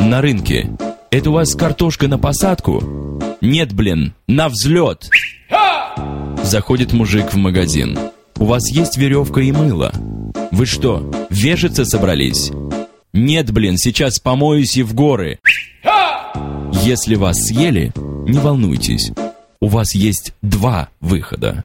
На рынке. Это у вас картошка на посадку? Нет, блин, на взлет. Заходит мужик в магазин. У вас есть веревка и мыло? Вы что, вешаться собрались? Нет, блин, сейчас помоюсь и в горы. Если вас съели, не волнуйтесь. У вас есть два выхода.